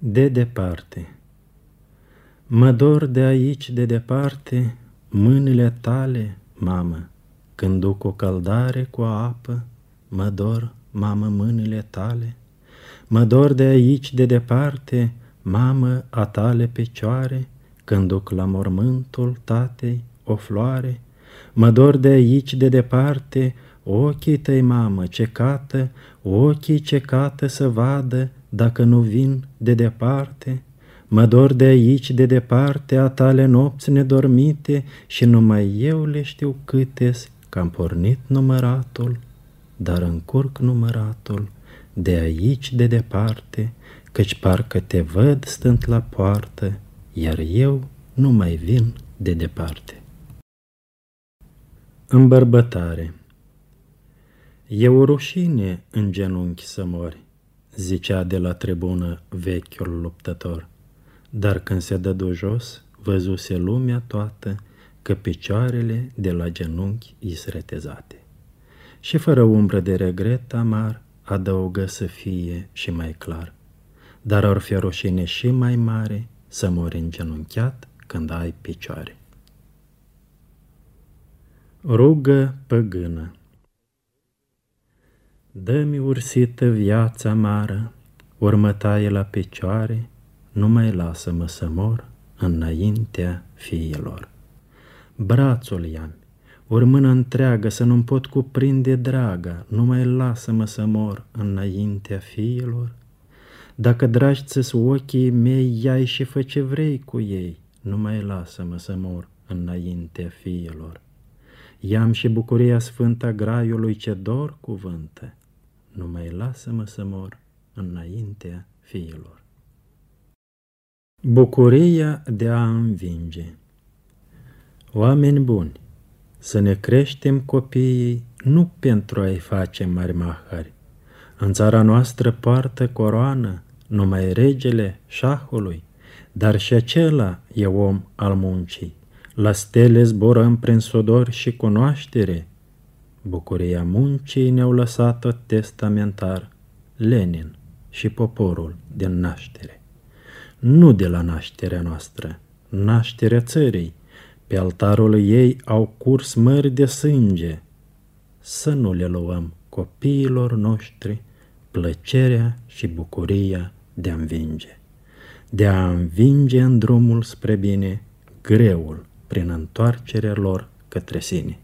De departe Mă dor de aici de departe mâinile tale, mamă, când duc o căldare cu apă, mă dor, mamă, mâinile tale. Mă dor de aici de departe, mamă, a tale picioare, când duc la mormântul tatei o floare. Mă dor de aici de departe, ochii tăi, mamă, cecată, ochii cecată să vadă dacă nu vin de departe, mă dor de aici, de departe, a tale nopți nedormite și numai eu le știu câtes, că am pornit număratul, dar încurc număratul, de aici, de departe, căci parcă te văd stând la poartă, iar eu nu mai vin de departe. Îmbărbătare E o rușine în genunchi să mori, zicea de la tribună vechiul luptător. Dar când se dădu jos, văzuse lumea toată că picioarele de la genunchi îi retezate. Și fără umbră de regret amar, adăugă să fie și mai clar. Dar ar fi rușine și mai mare să mori îngenunchiat când ai picioare. Rugă păgână Dă-mi ursită viața amară, următaie la picioare, nu mai lasă-mă să mor înaintea fiilor. Brațul i-am, ori mână întreagă să nu-mi pot cuprinde draga, nu mai lasă-mă să mor înaintea fiilor. Dacă dragi ți ochii mei, iai și fă ce vrei cu ei, nu mai lasă-mă să mor înaintea fiilor. Iam și bucuria sfânta graiului ce dor cuvântă, nu mai lasă-mă să mor înaintea fiilor. Bucuria de a învinge Oameni buni, să ne creștem copiii nu pentru a-i face mari mahari. În țara noastră poartă coroană numai regele șahului, dar și acela e om al muncii. La stele zburăm prin sudor și cunoaștere, Bucuria muncii ne-au lăsat-o testamentar Lenin și poporul din naștere. Nu de la nașterea noastră, nașterea țării, pe altarul ei au curs mări de sânge. Să nu le luăm copiilor noștri plăcerea și bucuria de a învinge. De a învinge în drumul spre bine greul prin întoarcerea lor către sine.